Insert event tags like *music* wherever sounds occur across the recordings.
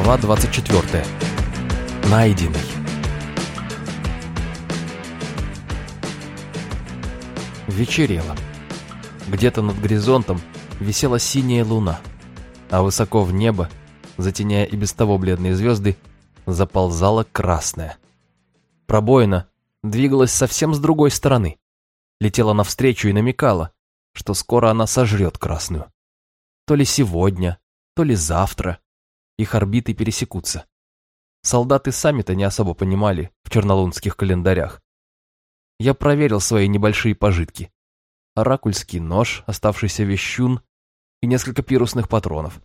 Глава 24. Найденный. Вечерело. Где-то над горизонтом висела синяя луна, а высоко в небо, затеняя и без того бледные звезды, заползала красная. Пробоина двигалась совсем с другой стороны, летела навстречу и намекала, что скоро она сожрет красную. То ли сегодня, то ли завтра их орбиты пересекутся. Солдаты сами-то не особо понимали в чернолунских календарях. Я проверил свои небольшие пожитки. Оракульский нож, оставшийся вещун и несколько пирусных патронов.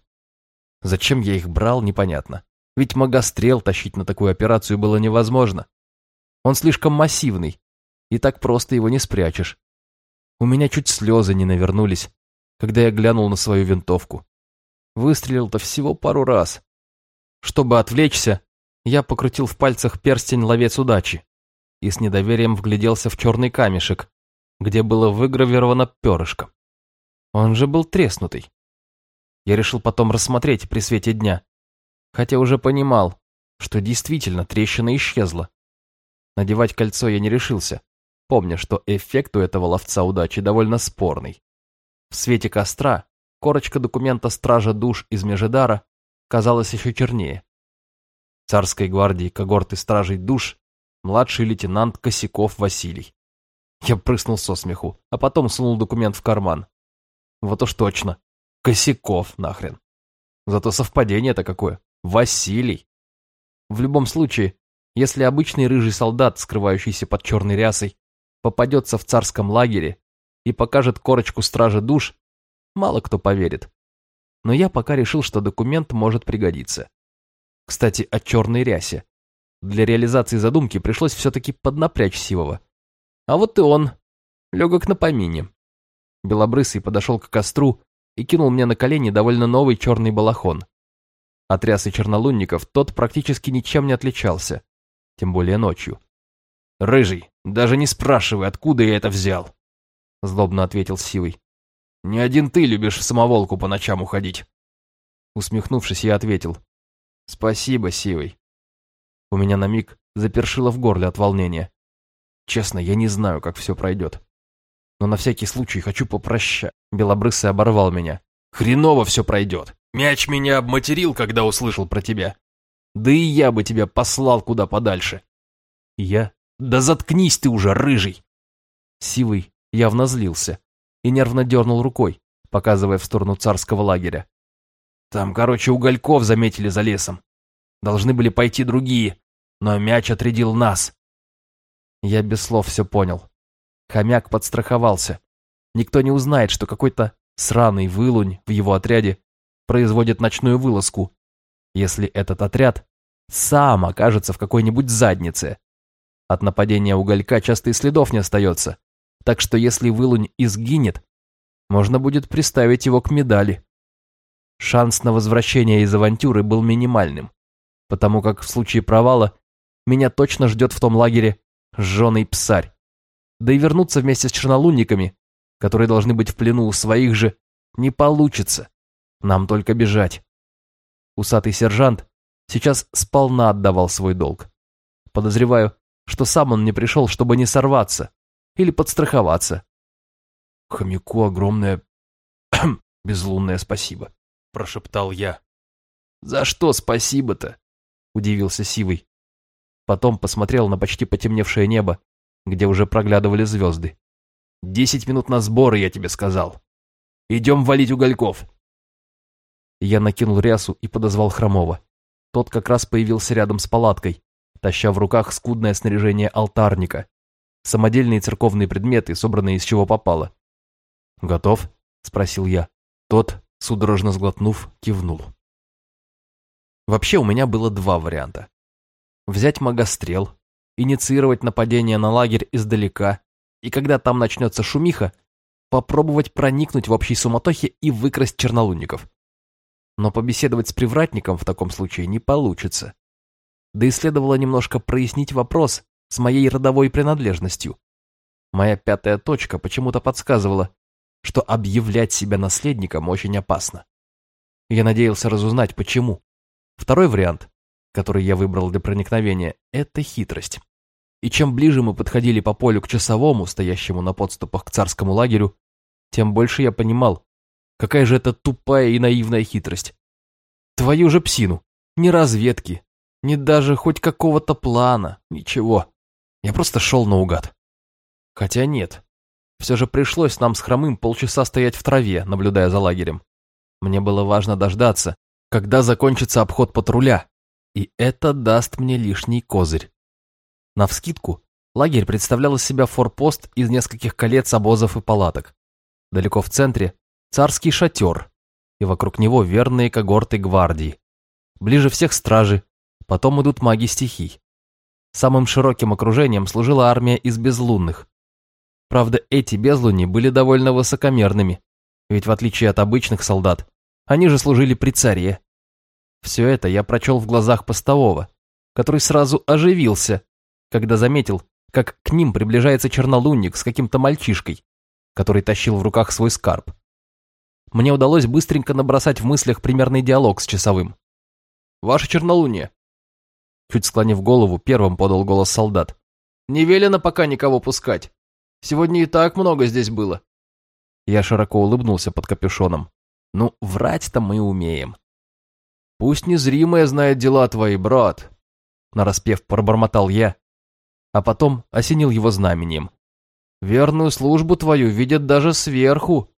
Зачем я их брал, непонятно. Ведь магострел тащить на такую операцию было невозможно. Он слишком массивный, и так просто его не спрячешь. У меня чуть слезы не навернулись, когда я глянул на свою винтовку. Выстрелил-то всего пару раз. Чтобы отвлечься, я покрутил в пальцах перстень ловец удачи и с недоверием вгляделся в черный камешек, где было выгравировано перышко. Он же был треснутый. Я решил потом рассмотреть при свете дня, хотя уже понимал, что действительно трещина исчезла. Надевать кольцо я не решился, помня, что эффект у этого ловца удачи довольно спорный. В свете костра корочка документа стража душ из Межедара казалась еще чернее. Царской гвардии когорты стражей душ младший лейтенант Косяков Василий. Я прыснул со смеху, а потом сунул документ в карман. Вот уж точно. Косяков нахрен. Зато совпадение-то какое. Василий. В любом случае, если обычный рыжий солдат, скрывающийся под черной рясой, попадется в царском лагере и покажет корочку стражи душ, мало кто поверит. Но я пока решил, что документ может пригодиться. Кстати, о черной рясе. Для реализации задумки пришлось все-таки поднапрячь Сивова. А вот и он, легок на помине. Белобрысый подошел к костру и кинул мне на колени довольно новый черный балахон. От рясы чернолунников тот практически ничем не отличался, тем более ночью. «Рыжий, даже не спрашивай, откуда я это взял!» Злобно ответил Сивый. Не один ты любишь в самоволку по ночам уходить. Усмехнувшись, я ответил. Спасибо, Сивый. У меня на миг запершило в горле от волнения. Честно, я не знаю, как все пройдет. Но на всякий случай хочу попрощать. Белобрысый оборвал меня. Хреново все пройдет. Мяч меня обматерил, когда услышал про тебя. Да и я бы тебя послал куда подальше. Я? Да заткнись ты уже, рыжий! Сивый явно злился и нервно дернул рукой, показывая в сторону царского лагеря. Там, короче, угольков заметили за лесом. Должны были пойти другие, но мяч отрядил нас. Я без слов все понял. Хомяк подстраховался. Никто не узнает, что какой-то сраный вылунь в его отряде производит ночную вылазку, если этот отряд сам окажется в какой-нибудь заднице. От нападения уголька часто и следов не остается так что если вылунь изгинет, можно будет приставить его к медали. Шанс на возвращение из авантюры был минимальным, потому как в случае провала меня точно ждет в том лагере жженый псарь. Да и вернуться вместе с чернолунниками, которые должны быть в плену у своих же, не получится. Нам только бежать. Усатый сержант сейчас сполна отдавал свой долг. Подозреваю, что сам он не пришел, чтобы не сорваться, или подстраховаться. Хомяку огромное *clears throat* безлунное спасибо, прошептал я. За что спасибо-то? Удивился Сивый. Потом посмотрел на почти потемневшее небо, где уже проглядывали звезды. Десять минут на сборы, я тебе сказал. Идем валить угольков. Я накинул рясу и подозвал Хромова. Тот как раз появился рядом с палаткой, таща в руках скудное снаряжение алтарника, самодельные церковные предметы, собранные из чего попало. «Готов?» – спросил я. Тот, судорожно сглотнув, кивнул. Вообще у меня было два варианта. Взять магострел, инициировать нападение на лагерь издалека, и когда там начнется шумиха, попробовать проникнуть в общей суматохе и выкрасть чернолунников. Но побеседовать с привратником в таком случае не получится. Да и следовало немножко прояснить вопрос, с моей родовой принадлежностью. Моя пятая точка почему-то подсказывала, что объявлять себя наследником очень опасно. Я надеялся разузнать, почему. Второй вариант, который я выбрал для проникновения, это хитрость. И чем ближе мы подходили по полю к часовому, стоящему на подступах к царскому лагерю, тем больше я понимал, какая же это тупая и наивная хитрость. Твою же псину, ни разведки, ни даже хоть какого-то плана, ничего. Я просто шел наугад. Хотя нет, все же пришлось нам с Хромым полчаса стоять в траве, наблюдая за лагерем. Мне было важно дождаться, когда закончится обход патруля, и это даст мне лишний козырь. Навскидку, лагерь представлял из себя форпост из нескольких колец обозов и палаток. Далеко в центре царский шатер, и вокруг него верные когорты гвардии. Ближе всех стражи, потом идут маги стихий. Самым широким окружением служила армия из безлунных. Правда, эти безлуни были довольно высокомерными, ведь в отличие от обычных солдат, они же служили при царе. Все это я прочел в глазах постового, который сразу оживился, когда заметил, как к ним приближается чернолунник с каким-то мальчишкой, который тащил в руках свой скарб. Мне удалось быстренько набросать в мыслях примерный диалог с часовым. «Ваше чернолуние!» Чуть склонив голову, первым подал голос солдат. «Не велено пока никого пускать. Сегодня и так много здесь было». Я широко улыбнулся под капюшоном. «Ну, врать-то мы умеем». «Пусть незримая знает дела твои, брат», — нараспев пробормотал я, а потом осенил его знамением. «Верную службу твою видят даже сверху,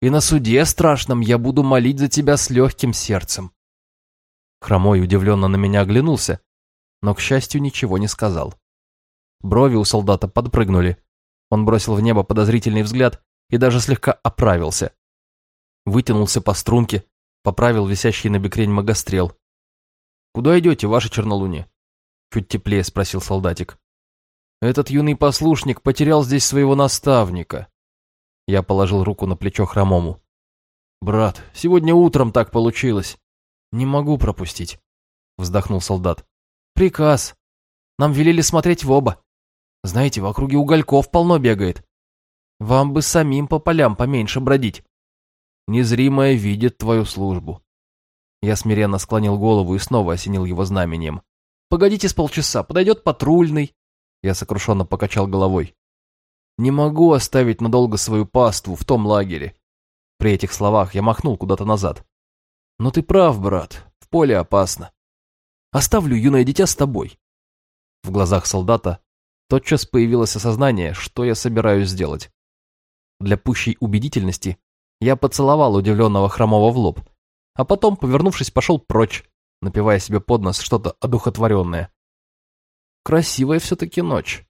и на суде страшном я буду молить за тебя с легким сердцем». Хромой удивленно на меня оглянулся, но, к счастью, ничего не сказал. Брови у солдата подпрыгнули. Он бросил в небо подозрительный взгляд и даже слегка оправился. Вытянулся по струнке, поправил висящий на бекрень магострел. «Куда идете, ваше чернолуние?» Чуть теплее спросил солдатик. Этот юный послушник потерял здесь своего наставника. Я положил руку на плечо хромому. Брат, сегодня утром так получилось. Не могу пропустить, вздохнул солдат. Приказ. Нам велели смотреть в оба. Знаете, в округе угольков полно бегает. Вам бы самим по полям поменьше бродить. Незримая видит твою службу. Я смиренно склонил голову и снова осенил его знамением. Погодите с полчаса, подойдет патрульный, я сокрушенно покачал головой. «Не могу оставить надолго свою паству в том лагере». При этих словах я махнул куда-то назад. «Но ты прав, брат, в поле опасно. Оставлю юное дитя с тобой». В глазах солдата тотчас появилось осознание, что я собираюсь сделать. Для пущей убедительности я поцеловал удивленного хромого в лоб, а потом, повернувшись, пошел прочь, напивая себе под нос что-то одухотворенное. Красивая все-таки ночь.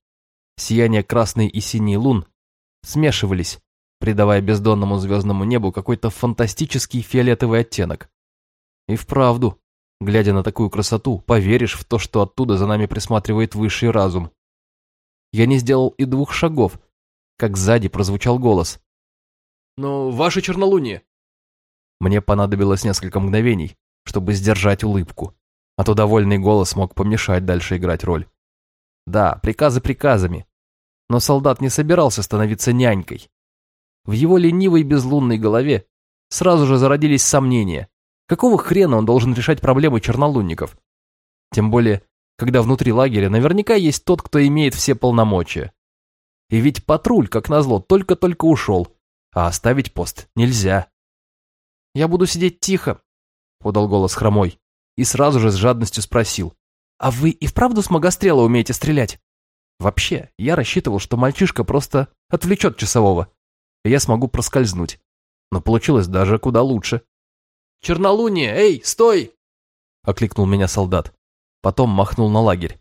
Сияние красной и синей лун смешивались, придавая бездонному звездному небу какой-то фантастический фиолетовый оттенок. И вправду, глядя на такую красоту, поверишь в то, что оттуда за нами присматривает высший разум. Я не сделал и двух шагов, как сзади прозвучал голос. «Ну, ваше чернолуние!» Мне понадобилось несколько мгновений, чтобы сдержать улыбку, а то довольный голос мог помешать дальше играть роль. Да, приказы приказами. Но солдат не собирался становиться нянькой. В его ленивой безлунной голове сразу же зародились сомнения. Какого хрена он должен решать проблемы чернолунников? Тем более, когда внутри лагеря наверняка есть тот, кто имеет все полномочия. И ведь патруль, как назло, только-только ушел, а оставить пост нельзя. «Я буду сидеть тихо», — подал голос хромой, и сразу же с жадностью спросил. «А вы и вправду с магострела умеете стрелять?» Вообще, я рассчитывал, что мальчишка просто отвлечет часового, и я смогу проскользнуть. Но получилось даже куда лучше. «Чернолуние, эй, стой!» — окликнул меня солдат. Потом махнул на лагерь.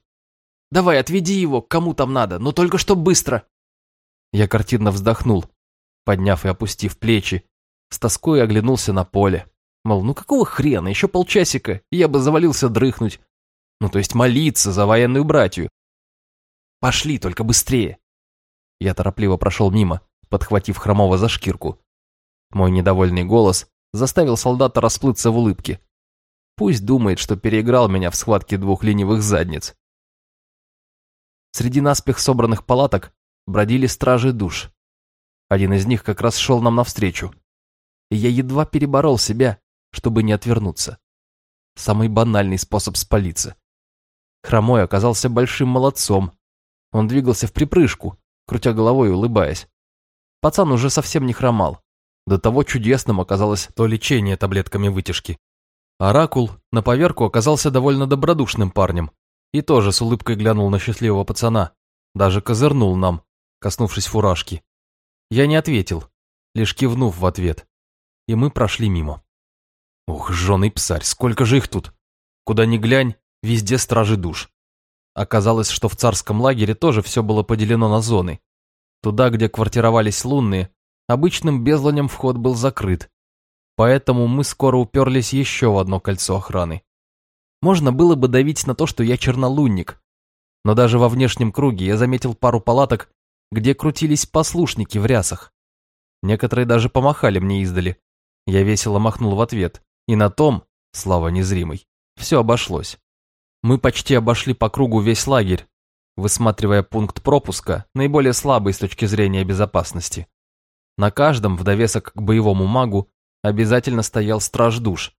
«Давай, отведи его, кому там надо, но только что быстро!» Я картинно вздохнул, подняв и опустив плечи, с тоской оглянулся на поле. Мол, ну какого хрена, еще полчасика, и я бы завалился дрыхнуть, ну, то есть молиться за военную братью. Пошли, только быстрее. Я торопливо прошел мимо, подхватив хромого за шкирку. Мой недовольный голос заставил солдата расплыться в улыбке. Пусть думает, что переиграл меня в схватке двух ленивых задниц. Среди наспех собранных палаток бродили стражи душ. Один из них как раз шел нам навстречу. И я едва переборол себя, чтобы не отвернуться. самый банальный способ спалиться. Хромой оказался большим молодцом. Он двигался в припрыжку, крутя головой и улыбаясь. Пацан уже совсем не хромал. До того чудесным оказалось то лечение таблетками вытяжки. Оракул на поверку оказался довольно добродушным парнем и тоже с улыбкой глянул на счастливого пацана, даже козырнул нам, коснувшись фуражки. Я не ответил, лишь кивнув в ответ, и мы прошли мимо. Ух, жженый псарь, сколько же их тут! Куда ни глянь, везде стражи душ. Оказалось, что в царском лагере тоже все было поделено на зоны. Туда, где квартировались лунные, обычным безланем вход был закрыт. Поэтому мы скоро уперлись еще в одно кольцо охраны. Можно было бы давить на то, что я чернолунник. Но даже во внешнем круге я заметил пару палаток, где крутились послушники в рясах. Некоторые даже помахали мне издали. Я весело махнул в ответ, и на том, слава незримой, все обошлось. Мы почти обошли по кругу весь лагерь, высматривая пункт пропуска, наиболее слабый с точки зрения безопасности. На каждом, в довесок к боевому магу, обязательно стоял страж душ,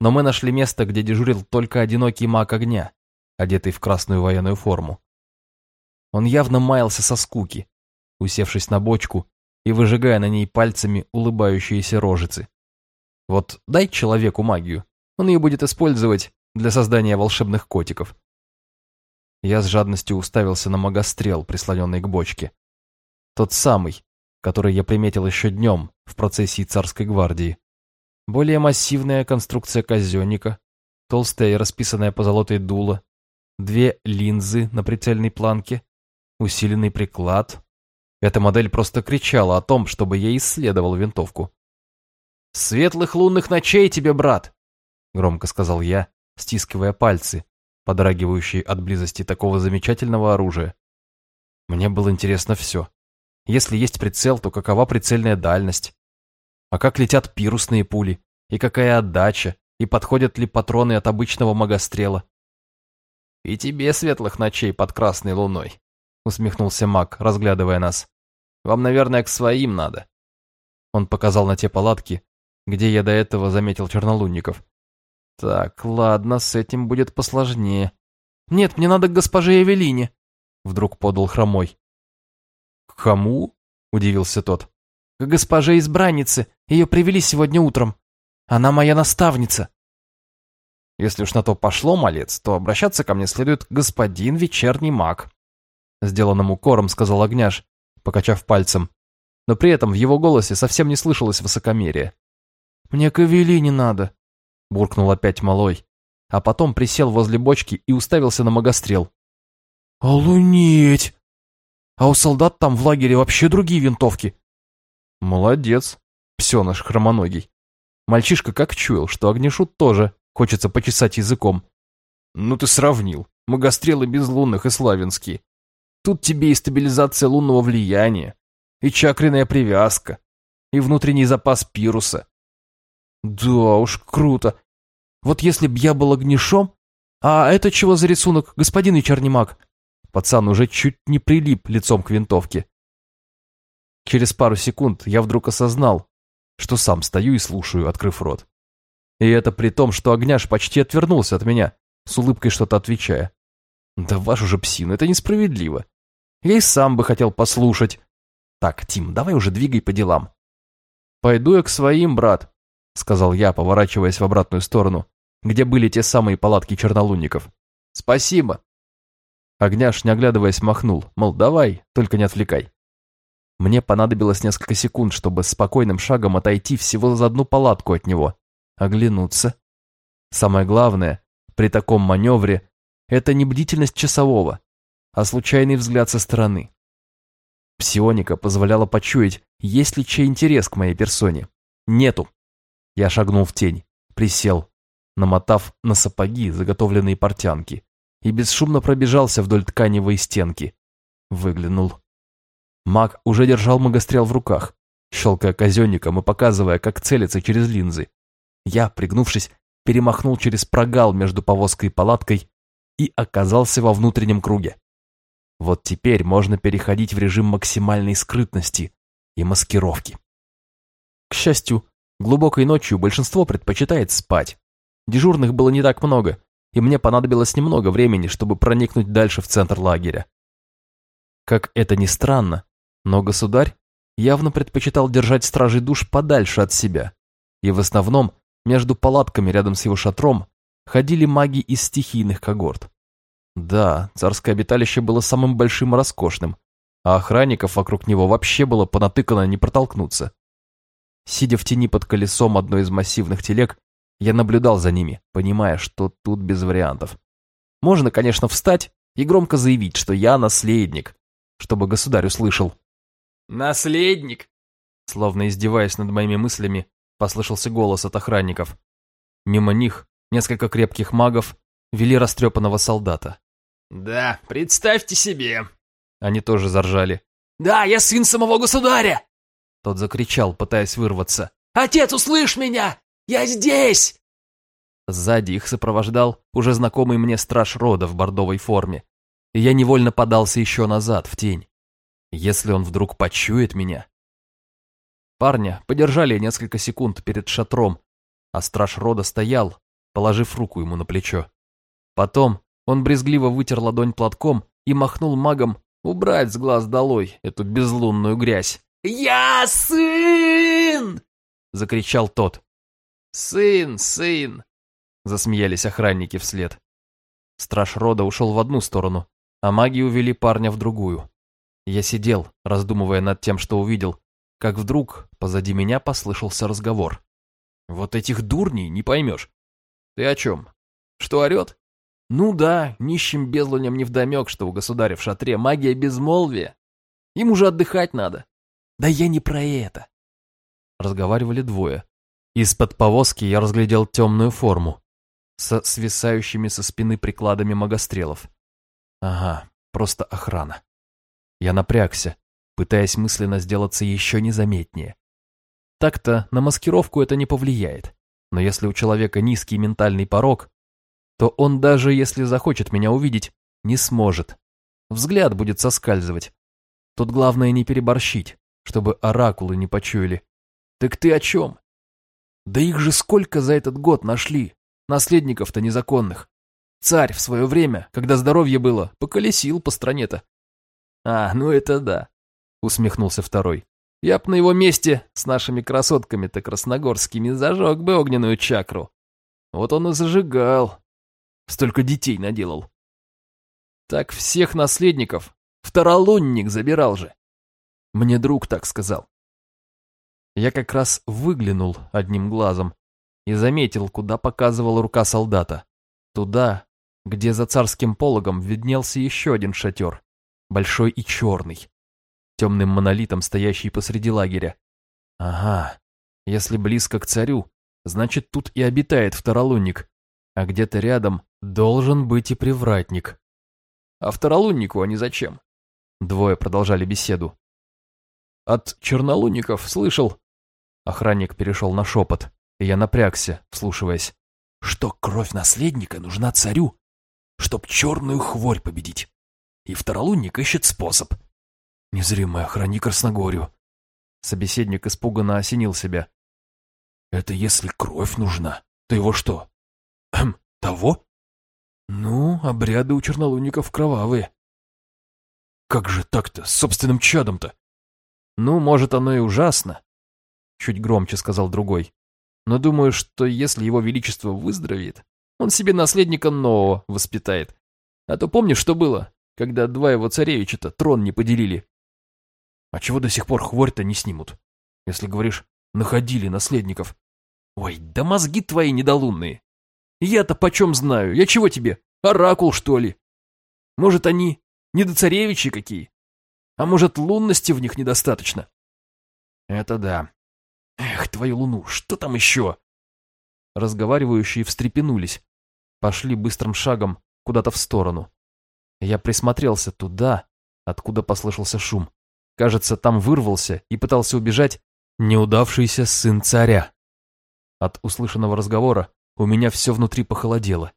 но мы нашли место, где дежурил только одинокий маг огня, одетый в красную военную форму. Он явно маялся со скуки, усевшись на бочку и выжигая на ней пальцами улыбающиеся рожицы. Вот дай человеку магию, он ее будет использовать для создания волшебных котиков. Я с жадностью уставился на магострел, прислоненный к бочке. Тот самый, который я приметил еще днем в процессии царской гвардии. Более массивная конструкция казенника, толстая и расписанная позолотой дуло, две линзы на прицельной планке, усиленный приклад. Эта модель просто кричала о том, чтобы я исследовал винтовку. «Светлых лунных ночей тебе, брат!» — громко сказал я, стискивая пальцы, подрагивающие от близости такого замечательного оружия. Мне было интересно все. Если есть прицел, то какова прицельная дальность? А как летят пирусные пули? И какая отдача? И подходят ли патроны от обычного магострела? «И тебе светлых ночей под красной луной», — усмехнулся маг, разглядывая нас. «Вам, наверное, к своим надо». Он показал на те палатки, где я до этого заметил чернолунников. Так, ладно, с этим будет посложнее. Нет, мне надо к госпоже Эвелине, вдруг подал хромой. К кому? удивился тот. К госпоже избраннице, ее привели сегодня утром. Она моя наставница. Если уж на то пошло, малец, то обращаться ко мне следует господин вечерний маг. Сделанным укором сказал Огняш, покачав пальцем. Но при этом в его голосе совсем не слышалось высокомерия. «Мне к Эвелине надо», — буркнул опять малой, а потом присел возле бочки и уставился на магострел. «Олунеть! А у солдат там в лагере вообще другие винтовки». «Молодец, псеныш хромоногий». Мальчишка как чуял, что огнешут тоже хочется почесать языком. «Ну ты сравнил. Магострелы безлунных и славянские. Тут тебе и стабилизация лунного влияния, и чакренная привязка, и внутренний запас пируса, да уж, круто. Вот если б я был огнешом... А это чего за рисунок, господин вечерний маг? Пацан уже чуть не прилип лицом к винтовке. Через пару секунд я вдруг осознал, что сам стою и слушаю, открыв рот. И это при том, что огняш почти отвернулся от меня, с улыбкой что-то отвечая. Да вашу же псину, это несправедливо. Я и сам бы хотел послушать. Так, Тим, давай уже двигай по делам. Пойду я к своим, брат, сказал я, поворачиваясь в обратную сторону, где были те самые палатки чернолунников. «Спасибо!» Огняш, не оглядываясь, махнул, мол, давай, только не отвлекай. Мне понадобилось несколько секунд, чтобы спокойным шагом отойти всего за одну палатку от него, оглянуться. Самое главное, при таком маневре, это не бдительность часового, а случайный взгляд со стороны. Псионика позволяла почуять, есть ли чей интерес к моей персоне. Нету. Я шагнул в тень, присел, намотав на сапоги заготовленные портянки, и бесшумно пробежался вдоль тканевой стенки. Выглянул. Маг уже держал магострел в руках, щелкая казенником и показывая, как целиться через линзы. Я, пригнувшись, перемахнул через прогал между повозкой и палаткой и оказался во внутреннем круге. Вот теперь можно переходить в режим максимальной скрытности и маскировки. К счастью, Глубокой ночью большинство предпочитает спать, Дежурных было не так много, и мне понадобилось немного времени, чтобы проникнуть дальше в центр лагеря. Как это ни странно, но государь явно предпочитал держать стражей душ подальше от себя, и в основном между палатками рядом с его шатром ходили маги из стихийных когорт. Да, царское обиталище было самым большим и роскошным, а охранников вокруг него вообще было понатыкано не протолкнуться. Сидя в тени под колесом одной из массивных телег, я наблюдал за ними, понимая, что тут без вариантов. Можно, конечно, встать и громко заявить, что я наследник, чтобы государь услышал. «Наследник?» Словно издеваясь над моими мыслями, послышался голос от охранников. Мимо них несколько крепких магов вели растрепанного солдата. «Да, представьте себе!» Они тоже заржали. «Да, я сын самого государя!» Тот закричал, пытаясь вырваться. «Отец, услышь меня! Я здесь!» Сзади их сопровождал уже знакомый мне страж рода в бордовой форме, и я невольно подался еще назад, в тень. Если он вдруг почует меня... Парня подержали несколько секунд перед шатром, а страж рода стоял, положив руку ему на плечо. Потом он брезгливо вытер ладонь платком и махнул магом убрать с глаз долой эту безлунную грязь. «Я сын!» — закричал тот. «Сын, сын!» — засмеялись охранники вслед. Страж рода ушел в одну сторону, а маги увели парня в другую. Я сидел, раздумывая над тем, что увидел, как вдруг позади меня послышался разговор. «Вот этих дурней не поймешь». «Ты о чем? Что орет?» «Ну да, нищим безлуням невдомек, что у государя в шатре магия безмолвия. Им уже отдыхать надо». «Да я не про это». Разговаривали двое. Из-под повозки я разглядел темную форму со свисающими со спины прикладами магострелов. Ага, просто охрана. Я напрягся, пытаясь мысленно сделаться еще незаметнее. Так-то на маскировку это не повлияет, но если у человека низкий ментальный порог, то он даже если захочет меня увидеть, не сможет. Взгляд будет соскальзывать. Тут главное не переборщить, чтобы оракулы не почуяли. Так ты о чем? Да их же сколько за этот год нашли, наследников-то незаконных. Царь в свое время, когда здоровье было, поколесил по стране-то. А, ну это да, усмехнулся второй. Я б на его месте с нашими красотками-то красногорскими зажег бы огненную чакру. Вот он и зажигал. Столько детей наделал. Так всех наследников второлунник забирал же. Мне друг так сказал. Я как раз выглянул одним глазом и заметил, куда показывала рука солдата. Туда, где за царским пологом виднелся еще один шатер, большой и черный, темным монолитом, стоящий посреди лагеря. Ага, если близко к царю, значит тут и обитает второлунник, а где-то рядом должен быть и привратник. А второлуннику они зачем? Двое продолжали беседу. От чернолунников слышал. Охранник перешел на шепот, и я напрягся, вслушиваясь. Что кровь наследника нужна царю, чтоб черную хворь победить. И второлунник ищет способ. Незримый охрани Красногорию. Собеседник испуганно осенил себя. Это если кровь нужна, то его что? Хм, того? Ну, обряды у чернолунников кровавые. Как же так-то, с собственным чадом-то? Ну, может, оно и ужасно, чуть громче сказал другой. Но думаю, что если его величество выздоровеет, он себе наследника нового воспитает. А то помнишь, что было, когда два его царевича-то трон не поделили? А чего до сих пор хворь-то не снимут? Если говоришь, находили наследников. Ой, да мозги твои недолунные. Я-то почем знаю? Я чего тебе? Оракул, что ли? Может, они недоцаревичи какие? А может, лунности в них недостаточно? Это да. Эх, твою луну, что там еще? Разговаривающие встрепенулись. Пошли быстрым шагом куда-то в сторону. Я присмотрелся туда, откуда послышался шум. Кажется, там вырвался и пытался убежать неудавшийся сын царя. От услышанного разговора у меня все внутри похолодело.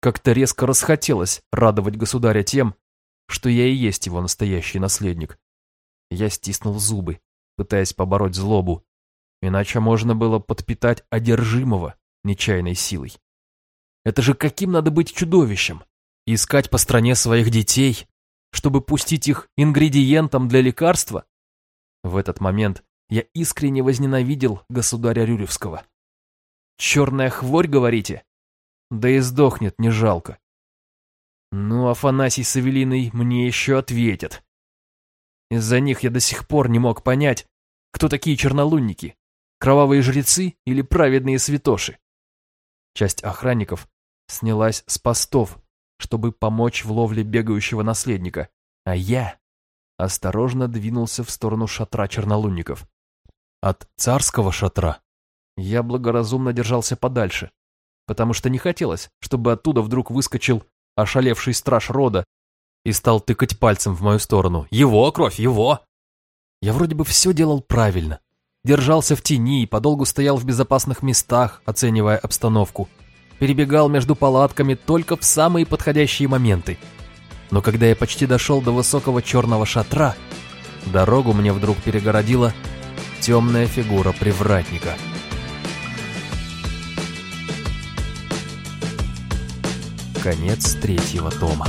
Как-то резко расхотелось радовать государя тем, что я и есть его настоящий наследник. Я стиснул зубы, пытаясь побороть злобу, иначе можно было подпитать одержимого нечаянной силой. Это же каким надо быть чудовищем? Искать по стране своих детей, чтобы пустить их ингредиентом для лекарства? В этот момент я искренне возненавидел государя Рюревского. «Черная хворь, говорите? Да и сдохнет, не жалко. Ну, Афанасий с Авелиной мне еще ответят. Из-за них я до сих пор не мог понять, кто такие чернолунники, кровавые жрецы или праведные святоши. Часть охранников снялась с постов, чтобы помочь в ловле бегающего наследника, а я осторожно двинулся в сторону шатра чернолунников. От царского шатра я благоразумно держался подальше, потому что не хотелось, чтобы оттуда вдруг выскочил ошалевший страж рода и стал тыкать пальцем в мою сторону. «Его кровь, его!» Я вроде бы все делал правильно. Держался в тени и подолгу стоял в безопасных местах, оценивая обстановку. Перебегал между палатками только в самые подходящие моменты. Но когда я почти дошел до высокого черного шатра, дорогу мне вдруг перегородила темная фигура привратника. Конец третьего тома.